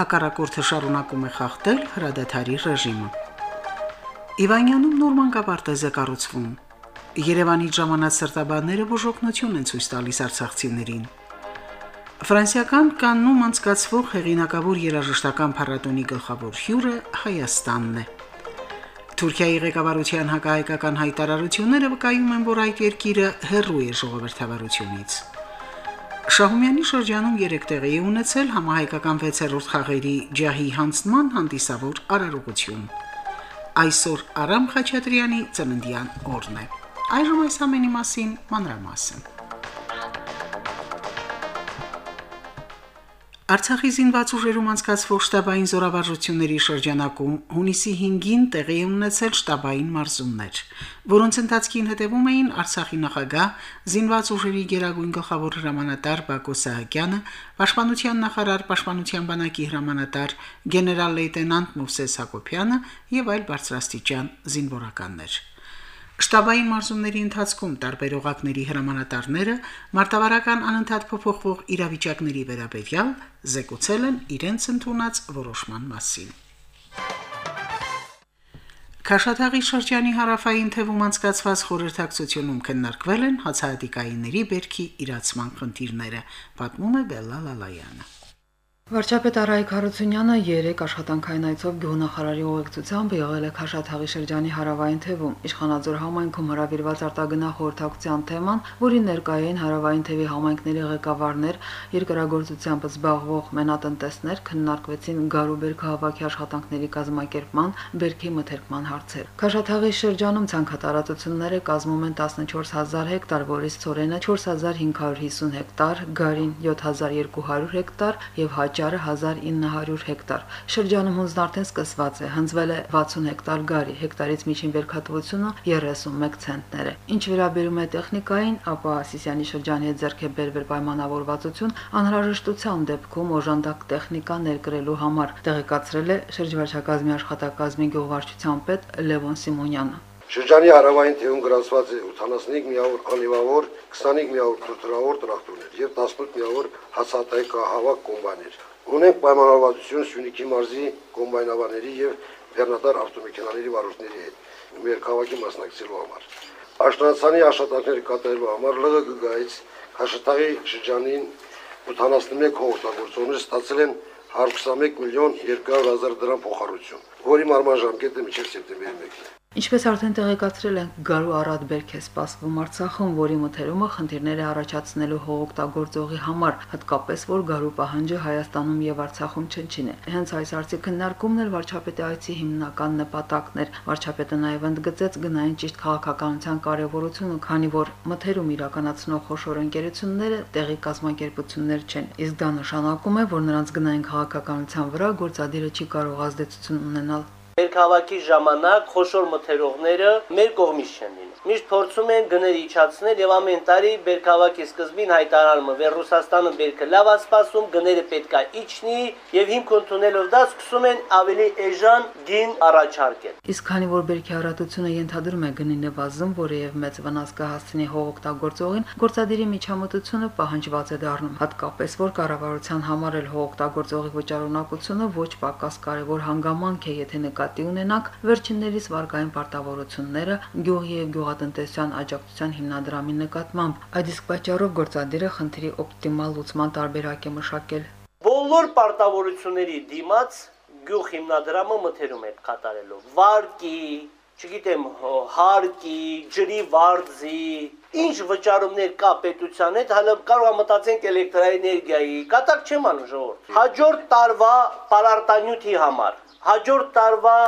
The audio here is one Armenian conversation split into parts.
Հակառակորդը շարունակում է խախտել հրադադարի ռեժիմը։ Իվանյանում նոր մանկապարտեզ է կառուցվում։ Երևանի ժամանած սրտաբանները բուժօգնություն են ցույց տալիս արցախցիներին։ Ֆրանսիական կաննում անցկացվող հեղինակավոր երաժշտական փառատոնի գլխավոր հյուրը Հայաստանն է։ Թուրքիայի ղեկավարության հակահայկական հայտարարությունները վկայում են, որ այդ երկիրը հերրու է ժողովրդավարությունից։ Շահումյանի շրջանում 3 տեղի է ունեցել համահայկական 6-րդ խաղերի ջահի հանձնման հանդիսավոր արարողություն։ Այսօր Արամ Խաչատրյանի ծննդյան օրն է։ Այժմ այս ամենի մասին մանրամասն։ Արցախի զինված ուժերում անցկացվող շտաբային զորավարժությունների շրջանակում հունիսի 5-ին տեղի ունեցել շտաբային մարզումներ, որոնց ընթացքին հետևում էին Արցախի նախագահ, զինված ուժերի գերագույն գլխավոր հրամանատար Բակո Սահակյանը, Պաշտպանության նախարար, Պաշտպանության բանակի հրամանատար գեներալ-լեյտենանտ Մովսես Հակոբյանը եւ այլ բարձրաստիճան զինվորականներ։ Շտաբային մարզումների ընթացքում տարբեր օղակների հրամանատարները մարտավարական անընդհատ փոփոխվող իրավիճակների վերաբերյալ զեկուցել են իրենց ընդունած որոշման մասին։ Քաշաթաղի շրջանի հարավային թևում անցկացված խորհրդակցությունում քննարկվել են հացահատիկայինների բերքի իրացման խնդիրները, պատմում է Բելլա Լալայանը։ Վարչապետ Արայիկ Հարությունյանը երեք աշխատանքային այցով գյուղնախարարի ուղեկցությամբ եղել է Խաշաթաղի շրջանի հարավային թևում։ Իշխանաձոր համայնքում հրավիրված արտագնա խորհրդակցության թեման, որին ներկայային հարավային թևի համայնքների ղեկավարներ, երկրագործությամբ զբաղվող մենատնտեսներ քննարկվեցին Գարուբերք հավաքի աշխատանքների կազմակերպման, բերքի մթերքման հարցեր։ Խաշաթաղի շրջանում ցանկատարածությունները կազմում են 14000 հեկտար, որից ծորենը 4550 հեկտար, գարին 7200 հեկտար եւ հաճ տաճարը 1900 հեկտար։ Շրջանում հունձն արդեն սկսված է, հնձվել է 60 հեկտար գարի, հեկտարից միջին վերքատվությունը 31 ցենտներ է։ Ինչ վերաբերում է տեխնիկային, ապա Սիսյանի շրջանի հետ ձեռք է բերվել պայմանավորվածություն անհրաժեշտության դեպքում օժանդակ տեխնիկա ներկրելու համար, տեղեկացրել է շրջվարչակազմի աշխատակազմի գյուղվարչության պետ Լևոն Սիմոնյանը։ Շրջանի հարավային թևում գրանցված է 85 միավոր անիվավոր, 25 միավոր թուրթրավոր տրակտորներ եւ 18 միավոր հացատայկահավաք կոմբայներ։ Ունենք պայմանավորվածություն Սյունիքի մարզի կոմբայնավարների եւ բեռնատար ավտոմեքենաների վարորդների հետ մեր քաղաքի մասնակցելու համար։ Աշտանցանի աշխատանքները կատարելու համար ԼՂ գայից Խաշաթաղի շրջանին 81 հողօգտագործողներ ստացել են 121 միլիոն 200 հազար դրամ փոխառություն, որի մարման ժամկետը մինչև սեպտեմբերի 1-ն է։ Ինչպես արդեն տեղեկացրել են, Գարու առատ բերք է սպասվում Արցախում, որի մթերումը խնդիրներ է առաջացնելու հողօգտագործողի համար, հատկապես որ Գարու պահանջը Հայաստանում եւ Արցախում չնչին է։ Հենց այս արծի քննարկումն էլ վարչապետի այցի հիմնական նպատակն էր։ Վարչապետը նաեւ ընդգծեց գնային ճիշտ քաղաքականության կարեւորությունը, քանի որ մթերում իրականացնող խոշոր ընկերությունները տեղի կազմակերպություններ չեն։ Իսկ դա նշանակում է, որ նրանց գնային քաղաքականության վրա գործադիրը չի կարող ազդեցություն ունենալ Ներքաղաքի ժամանակ խոշոր մթերողները մեր կողմից չեն լինում։ Միշտ փորձում են գներ իջացնել եւ ամեն տարի Բերքավակի սկզբին հայտարարումը, որ Ռուսաստանը բերքը լավ է սպասում, գները պետքա իջնի եւ հիմք ընդունելով դա սկսում են ավելի էժան գին առաջարկել։ Իսկ քանի որ Բերքի առատությունը ենթադրում է գնի նվազում, եւ մեծ վնաս կհասցնի հողօգտագործողին, գործադիրի միջամտությունը պահանջված է դառնում, հատկապես որ կառավարության համար էլ հողօգտագործողի վճարունակությունը ոչ պակաս կարևոր հանգամանք է, եթե նկատի նկատի ունենանք վերջիններիս վարկային պարտավորությունները գյուղի եւ գյուղատնտեսության աջակցության հիմնադրամի նկատմամբ։ Այդ իսկ պատճառով գործադիրը խնդրի օպտիմալ լուծման տարբերակ է մշակել։ Բոլոր պարտավորությունների դիմաց գյուղ հիմնադրամը մթերում է կատարելու վարկի, չգիտեմ, հարկի, ջրի վարձի, ինչ վճարումներ կա պետության հետ, հələ կարող մտածենք էլեկտրաէներգիայի, կատակ չեմ անում ժողովուրդ։ Հաջորդ տարվա պարարտանյութի համար հաջորդ տարվա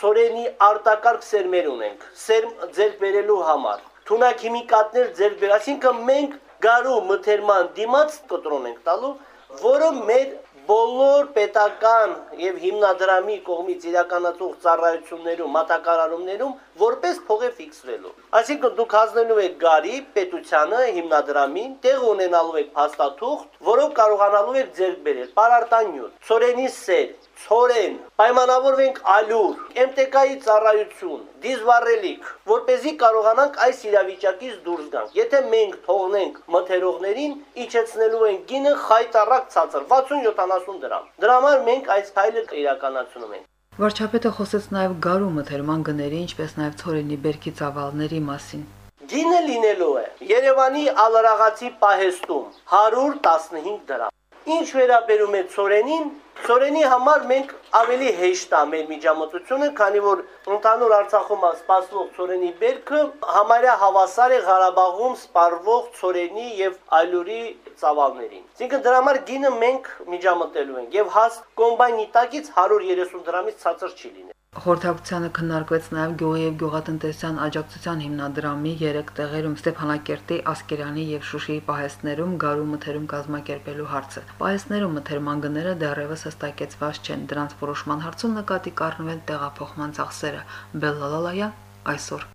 ծորենի արտակարգ սերմեր ունենք, սերմ ձեր բերելու համար։ Թունակիմիկատներ ձեր բեր, այսինքն մենք գարու մթերման դիմաց կտրոն ենք տալու, որը մեր բոլոր պետական եւ հիմնադրամի կողմից իրականացող ծառայություններում, մատակարարումներում որպես փող է ֆիքսվելու։ Այսինքն դուք հանձնելու եք գարի պետությանը, հիմնադրամին, տեղ ունենալու եք փաստաթուղթ, որով կարողանալու եք ձեռք բերել. Պարարտանյութ, ծորենի սեր, ծորեն, պայմանավորվենք ալյուր, MTK-ի ծառայություն, դիզվառելիք, որ เป զի կարողանանք այս իրավիճակից դուրս գանք։ Եթե մենք թողնենք մթերողներին, իջեցնելու են գինը խայտարակ ցածր 60-70 դրամ։ Դրա համար մենք այս քայլը իրականացնում ենք։ Վարչապետը խոսեց նաև գարու մթերման գների, ինչպես նաև ծորենի բերքի ծավալների մասին։ Գինը լինելու է Երևանի ալարաղացի պահեստում 115 դրամ։ Ինչ վերաբերում է ծորենին, ծորենի համար մենք ավելի հեշտ է մեր միջամտությունը, քանի որ ընդհանուր Արցախում սպասվող ծորենի բերքը համարյա հավասար է Ղարաբաղում սպառվող ծորենի եւ այլուրի ծավալներին։ Այսինքն դրա համար գինը մենք միջամտելու ենք եւ հաս կոմբայնի տակից 130 դրամից ցածր չի լինի։ Խորհրդակցությանը քննարկվեց նաև գյուղի եւ գյուղատնտեսության աջակցության հիմնադրամի 3 տեղերում Ստեփանակերտի, Ասկերանի եւ Շուշիի պահեստներում գարու մթերում կազմակերպելու հարցը։ Պահեստներում մթերման գները դեռևս հստակեցված չեն, դրանց որոշման հարցում նկատի կառնվել տեղափոխման ծախսերը։ Բելլալալայան այսօր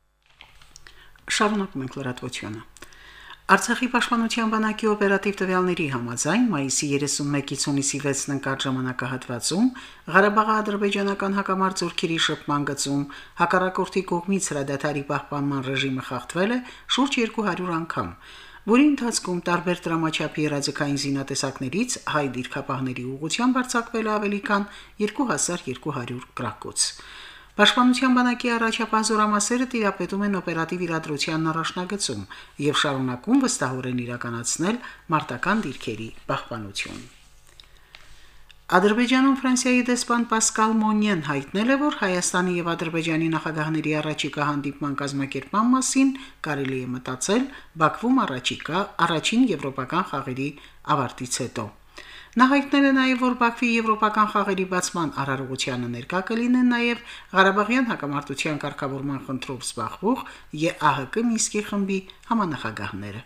Շարունակում ենք լրատվությունը։ Արցախի պաշտպանության բանակի օպերատիվ տվյալների համաձայն մայիսի 31-ից հունիսի 6-ն ընկած ժամանակահատվածում Ղարաբաղի ադրբեջանական հակամարտ զորքերի շփման գծում հակառակորդի կողմից հրադադարի պահպանման ռեժիմը խախտվել է շուրջ 200 անգամ, որի ընթացքում տարբեր դրամաչափի երազկային զինատեսակներից հայ դիրքապահների ուղղությամբ արձակվել ավելի քան 2200 գրակոց։ Պաշտպանության բանակի առաջապահ զորամասերը տիրապետում են օպերատիվ իրադրությանն առաջնագծում եւ շարունակում վստահորեն իրականացնել մարտական դիրքերի պահպանություն։ Ադրբեջանում Ֆրանսիայի դեսպան Պասկալ Մոնյեն հայտնել է, որ Հայաստանի եւ Ադրբեջանի նախագահների առաջիկա հանդիպման կազմակերպման մասին կարելի է մտածել Բաքվում առաջիկա առաջին եվրոպական խաղերի ավարտից հետո։ Նա հայտնել է նաև, որ Բաքվի եվրոպական խաղերի բացման արարողությանը ներկա կլինեն նաև Ղարաբաղյան հակամարտության կարգավորման խնդրով զբաղվող ԵԱՀԿ Մինսկի խմբի համանախագահները։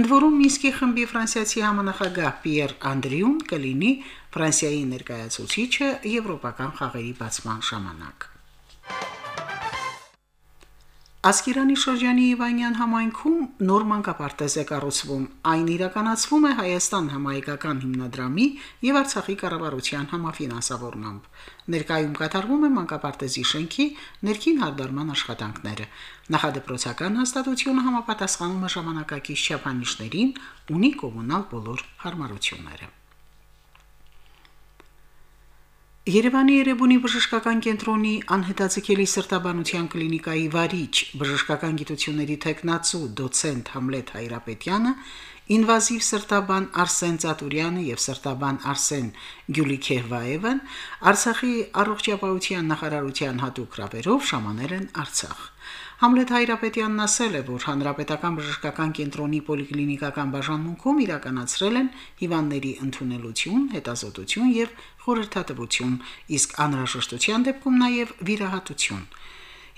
Ընդ որում Մինսկի խմբի ֆրանսիացի համանախագահ Պիեր Անդրիուն կլինի Ֆրանսիայի ներկայացուցիչը եվրոպական խաղերի բացման ժամանակ։ Ասկերանի շրջանի Իվանյան համայնքում նոր մանկապարտեզ է կառուցվում։ Այն իրականացվում է Հայաստան համայնքական հիմնադրամի եւ Արցախի կառավարության համաֆինանսավորմամբ։ Ներկայում կատարվում է մանկապարտեզի շենքի ներքին հարդարման աշխատանքները։ Նախադեպրոցական հաստատությունը համապատասխանում է ժամանակակից չափանիշներին, ունի կոմունալ բոլոր հարմարությունները։ Երևանի Երևանի բժշկական կենտրոնի անհետաձգելի սրտաբանության կլինիկայի վարիչ բժշկական գիտությունների տեխնացու դոցենտ Համլետ Հայրապետյանը ինվազիվ սրտաբան Արսեն Ծատուրյանը եւ սրտաբան Արսեն Գյուլիքեվաևն Արցախի առողջապահության նախարարության հատուկ հրավերով շամանել են Արցախ։ Համլետ Հայրապետյանն ասել է, որ Հանրապետական բժշկական կենտրոնի պոլիկլինիկական բաժանմունքում իրականացրել են հիվանդների ընդունելություն, հետազոտություն եւ խորհրդատվություն, իսկ անհրաժեշտության դեպքում նաեւ վիրահատություն։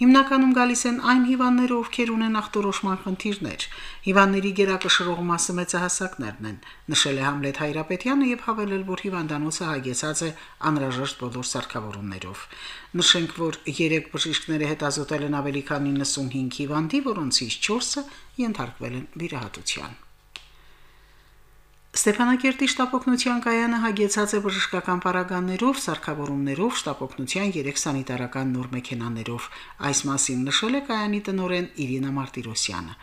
Հիմնականում գալիս են այն հիվանդները, ովքեր ունեն ախտորոշման խնդիրներ։ Հիվանդների գերակշռող մասը մեծահասակներն են, նշել է Համլետ Հայրապետյանը եւ հավելել, որ հիվանդանոցը հագեցած է անհրաժեշտ բոլոր սարքավորումներով։ Նշենք, որ 3 բժիշկները հետազոտել են ավելի քան 95 հիվանդի, որոնցից 4-ը ենթարկվել են վիրահատության։ Ստեփանակերտի շտապօգնության կայանը հագեցած է բժշկական պարագաներով, սարքավորումներով, շտապօգնության 3 սանիտարական նոր մեքենաներով։ Այս մասին նշել է կայանի տնօրեն Իրինա Մարտիրոսյանը։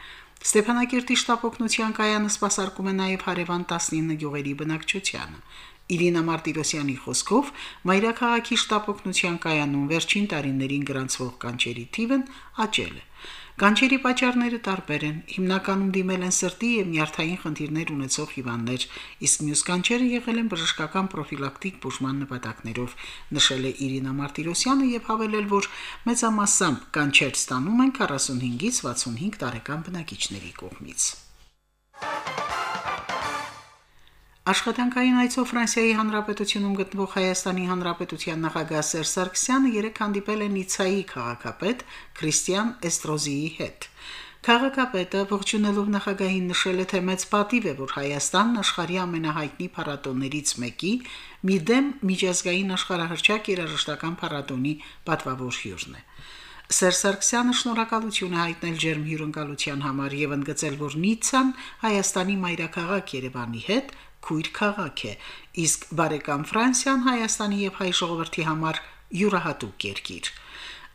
Ստեփանակերտի շտապօգնության կայանը սպասարկում է նաև հարևան 19 գյուղերի բնակչությանը։ Իրինա Մարտիրոսյանի խոսքով Մայրաքաղաքի շտապօգնության կայանում վերջին տարիներին գրանցվող կանչերի թիվն աճել է։ Կանչերի պատճառները տարբեր են։ Հիմնականում դիմել են սրտի եւ նյարդային խնդիրներ ունեցող հիվանդներ, իսկ մյուս կանչերը եղել են բժշկական պրոֆիլակտիկ բուժման նպատակներով, նշել է Իրինա Մարտիրոսյանը եւ հավելել, որ մեծամասամբ կանչեր ստանում են 45-ից 65 տարեկան բնակիչների կողմից։ Աշխատանքային այցով Ֆրանսիայի Հանրապետությունում գտնվող Հայաստանի Հանրապետության նախագահ Սերժ Սարգսյանը երեք հանդիպել է Նիցայի քաղաքապետ Քրիստիան Էստրոզիի հետ։ Քաղաքապետը ողջունելով նախագահին նշել է, թե մեծ պատիվ է, որ Հայաստանն աշխարհի ամենահայտնի փառատոներից մեկի՝ մի դեմ միջազգային աշխարհահռչակ երաժշտական փառատոնի պատվավոր հյուրն է։ Սերժ Սարգսյանը շնորհակալություն է հայտնել ջերմ հյուրընկալության համար եւ ընդգծել, որ Նիցցան Հայաստանի մայրաքաղաք Երևանի հետ քույր քաղաք է, իսկ բարեկամ Ֆրանսիան Հայաստանի եւ հայ ժողովրդի համար յուրահատուկ երկիր։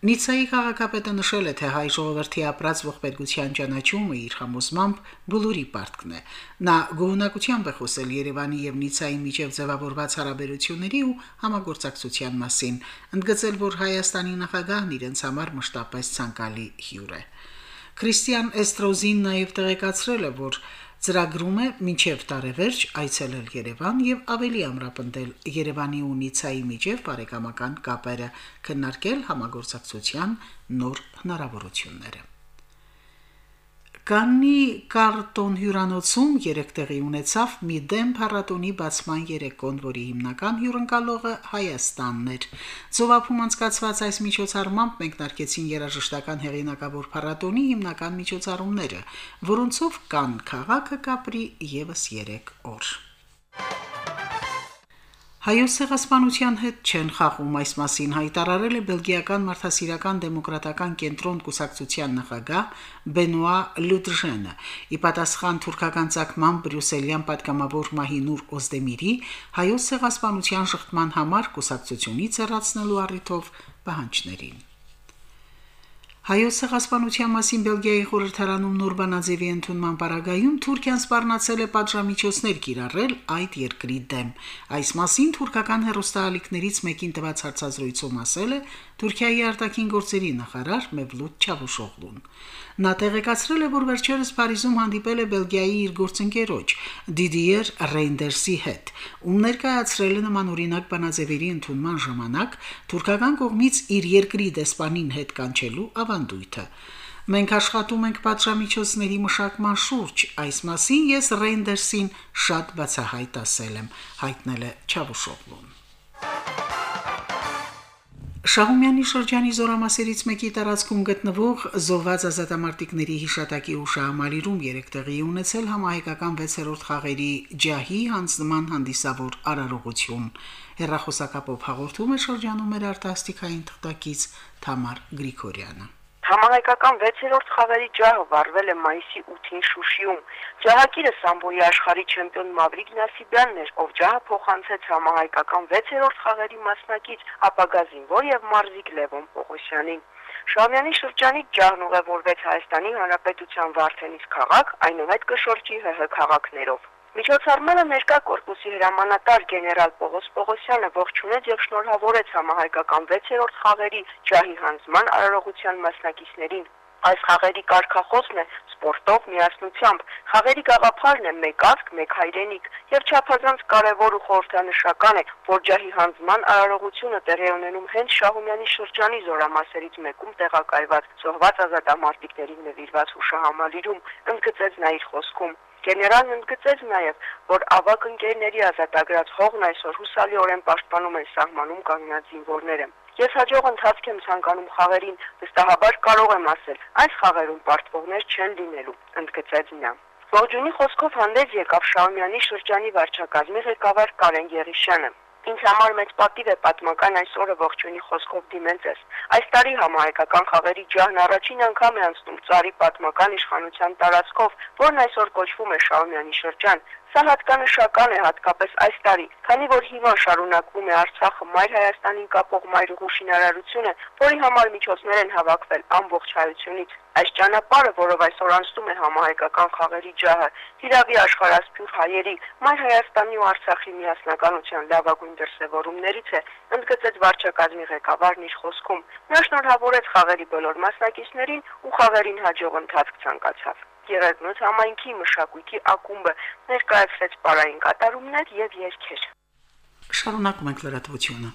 Նիցայի քաղաքապետը նշել է, թե հայ ժողովրդի ապրած ողբերգության ճանաչումը իր համոզմամբ բլուրի պարտքն է։ Նա գոհնակությամբ է խոսել Երևանի եւ Նիցայի միջև ձևավորված հարաբերությունների ու համագործակցության մասին, ընդգծել, որ Հայաստանի նախագահն իրենց համար մշտապես ցանկալի հյուր է։ Քրիստիան Էստրոզին նաև տեղեկացրել է, որ ծրագրում է մինչև տարեվերջ այցելել Երևան եւ ավելի ամրապնդել Երևանի ու Նիցայի միջև բարեկամական կապերը, քննարկել համագործակցության նոր հնարավորությունները։ Կաննի կարտոն հյուրանոցում երեք տեղի ունեցավ մի դեմ փառատոնի բացման երեկոն, որի հիմնական հյուրընկալողը Հայաստանն էր։ Ծովափում անցկացված այս միջոցառմամբ մեկնարկեցին երաժշտական հեղինակավոր փառատոնի հիմնական միջոցառումները, որոնցով կան քաղաքը կապրի եւս 3 օր։ Հայոց ցեղասպանության հետ չեն խաղում այս մասին հայտարարել է բելգիական մարդասիրական դեմոկրատական կենտրոն կուսակցության նախագահ Բենուա Լուդժենը։ Ի պատասխան թուրքական ցակման բրյուսելյան պատգամավոր Մահինուր Օզդեմիրի հայոց ցեղասպանության շղթման համար կուսակցությունից հեռացնելու առիթով պահանջներին։ Հայոց ցեղասպանության մասին Բելգիայի խորհրդարանում նոր բանաձևի ընդունման պարագայում Թուրքիան սպառնացել է պատժամիջոցներ կիրառել այդ երկրի դեմ։ Այս մասին թուրքական հերոստալիկներից մեկին տված հարցազրույցում ասել է Թուրքիայի արտաքին գործերի նախարար Մևլութ Չավուշօղլուն։ Նա տեղեկացրել է, որ վերջերս Փարիզում հանդիպել է Բելգիայի իր գործընկերոջ Դիդիեր Ռեյնդերսի հետ, ում ներկայացրել է նման օրինակ բանաձևերի ընդունման ժամանակ թուրքական կողմից իր երկրի դեսպանին հետ կանչելու ավանդույթը։ Մենք աշխատում ենք պատժամիջոցների մշակման շուրջ։ Այս մասին ես Ռեյնդերսին շատ բացահայտ ասել եմ, հայտնել է Չավուշօղլուն։ Շահումյանի շրջանի զորամասերից մեկի տարածքում գտնվող զոհված ազատամարտիկների հիշատակի ուշահամալիրում երեք տեղի ունեցել համահայկական 6-րդ խաղերի ջահի հանձնման հանդիսավոր արարողություն։ Հերրախոսակապով հաղորդում է շրջանում մեր արտասթիկային թղթակից Թամար Գրիգորյանը։ Համահայկական 6-րդ խաղերի ջահը վարվել է մայիսի 8-ին Շուշիում։ Ջահակիրը Սամբոյի աշխարհի չեմպիոն Մավրիկ Նասիբյանն էր, ով ջահը փոխանցեց համահայկական 6-րդ խաղերի մասնակից ապագա զինվոր եւ մարզիկ Լևոն Պողոսյանին։ Շամյանի շրջանի ջահն ուղևորվեց Հայաստանի Հանրապետության Վարդենիս քաղաք, այնուհետ կշրջի ՀՀ քաղաքներով։ Միջոցառմանը ներկա կորպուսի հրամանատար գեներալ Պողոս Պողոսյանը ողջունեց եւ շնորհավորեց համահայկական 6-րդ խաղերի ջահի հանձման արարողության մասնակիցներին։ Այս խաղերի կարգախոսն է սպորտով միասնությամբ։ Խաղերի գաղափարն է մեկ ազգ, մեկ հայրենիք եւ չափազանց կարեւոր ու խորհրդանշական է, որ ջահի հանձման արարողությունը տեղի ունենում հենց Շահումյանի շրջանի զորամասերից մեկում տեղակայված զոհված ազատամարտիկներին նվիրված հուշահամալիրում, ընդգծեց նա իր խոսքում։ Գեներալն ընդգծեց նաև, որ ավակ ընկերների ազատագրած հողն այսօր հուսալիորեն պաշտպանում են սահմանում կանգնած զինվորները։ Ես հաջող ընթացք եմ ցանկանում խաղերին, վստահաբար կարող եմ ասել, այս խաղերում պարտվողներ չեն լինելու, ընդգծեց նա։ Ողջունի խոսքով հանդես եկավ Շահումյանի շրջանի վարչակազմի ղեկավար Կարեն Գերիշյանը։ Ինձ համար մեծ պատիվ է պատմական այս օրը ողջունի խոսքով դիմել ձեզ։ Այս տարի համահայկական խաղերի ջահն առաջին անգամ է անցնում цаրի պատմական իշխանության տարածքով, որն այսօր կոչվում է Շահումյանի շրջան։ Սա հատկանշական է հատկապես այս տարի, քանի որ հիմա շարունակվում է Արցախը Մայր Հայաստանին կապող մայրուղու շինարարությունը, որի համար միջոցներ են հավաքվել ամբողջ հայությունից։ Այս ճանապարհը, որով այսօր անցնում է համահայկական խաղերի ջահը, հիրավի աշխարհասփյուր հայերի Մայր Հայաստանի ու Արցախի միասնականության լավագույն դրսևորումներից է, ընդգծեց վարչակազմի ղեկավարն իր խոսքում։ Նա շնորհավորեց խաղերի բոլոր մասնակիցներին ու խաղերին հաջող ընթացք ցանկացավ։ Գերեզնոց համայնքի մշակույթի ակումբը ներկայացրեց պարային կատարումներ եւ երգեր։ Շարունակում ենք լրատվությունը։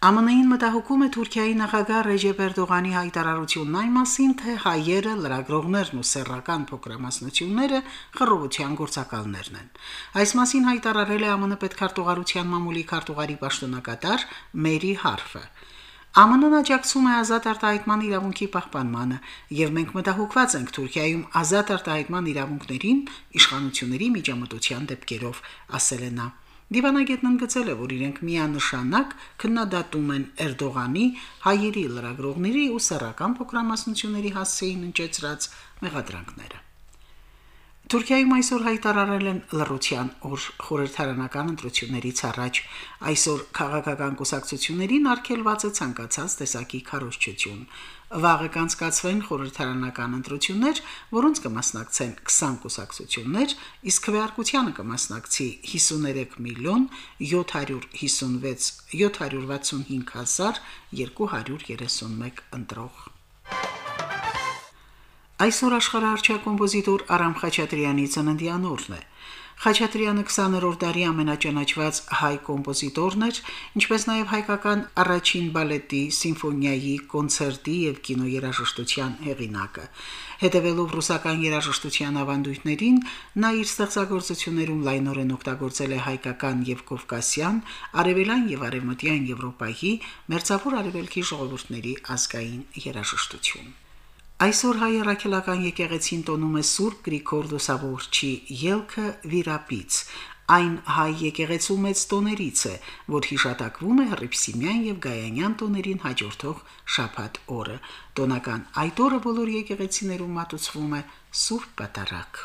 ԱՄՆ-ին մտահոգում է Թուրքիայի նախագահ Ռեջեփ Էրդողանի հայտարարությունն այն մասին, թե հայերը, լրագրողներն ու սեռական փոքրամասնությունները խռովության գործակալներն են։ Այս մասին հայտարարել է ԱՄՆ պետքարտուղարության մամուլի քարտուղարի պաշտոնակատար Մերի Հարֆը։ ԱՄՆ-ն աջակցում է ազատ արտահայտման իրավունքի պահպանմանը, եւ մենք մտահոգված ենք Թուրքիայում ազատ արտահայտման իրավունքներին իշխանությունների միջամտության դեպքերով, ասել է նա. Դիվանագետն ընդգծել է, որ իրենք միանշանակ քննադատում են Էրդողանի հայերի լրագրողների ու սեռական փոքրամասնությունների հասցեին ընճեցրած մեղադրանքները։ Թուրքիայում այսօր հայտարարել են լռության օր խորհրդարանական ընտրություններից առաջ։ Այսօր քաղաքական կուսակցություններին արգելված է ցանկացած տեսակի քարոզչություն։ Վաղը կանցկացվեն խորհրդարանական ընտրություններ, որոնց կմասնակցեն 20 կուսակցություններ, իսկ քվեարկությանը կմասնակցի 53 միլիոն 756 765231 ընտրող։ Այսօր աշխարհարչյա կոմպոզիտոր Արամ Խաչատրյանի ծննդյան օրն է։ Խաչատրյանը 20-րդ դարի ամենաճանաչված հայ կոմպոզիտորն էր, ինչպես նաև հայկական առաջին բալետի, սիմֆոնիայի, կոնցերտի եւ կինոերաժշտության հեղինակը։ Հետևելով ռուսական երաժշտության ավանդույթներին, նա իր ստեղծագործություններում լայնորեն օգտագործել է հայկական եւ կովկասյան, արևելյան եւ արևմտյան Եվրոպայի, մերձավոր արևելքի ժողովուրդների ազգային երաժշտություն։ Այսօր հայ առաքելական եկեղեցին տոնում է Սուրբ Գրիգոր Լուսավորչի ելքը Վիրապից։ Այն հայ եկեղեցու մեծ տոներից է, որ հիշատակվում է Հռիփսիմյան եւ Գայանյան տոներին հաջորդող շաբաթ օրը։ Տոնական այդ օրը բոլոր եկեղեցիներում մատուցվում է Սուրբ Պատարագ։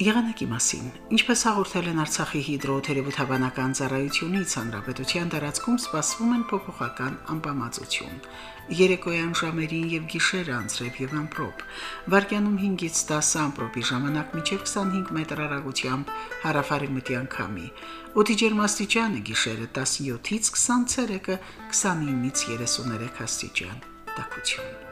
Եղանակի մասին. Ինչպես հաղորդել են Արցախի հիդրոթերապևտաբանական ծառայությունից, հանրապետության տարածքում սպասվում են փոփոխական անբավարարություն։ Երեկոյան ժամերին եւ գիշերը անցրև եւ ամպրոպ։ Վարկյանում 5-ից 10 ամպրոպի ժամանակ մինչև 25 մետր հեռագությամբ հարավարեմտյան քամի։ Օդի ջերմաստիճանը գիշերը 17-ից 20 ցելսիուսը 29-ից 33 աստիճան։ Տակություն։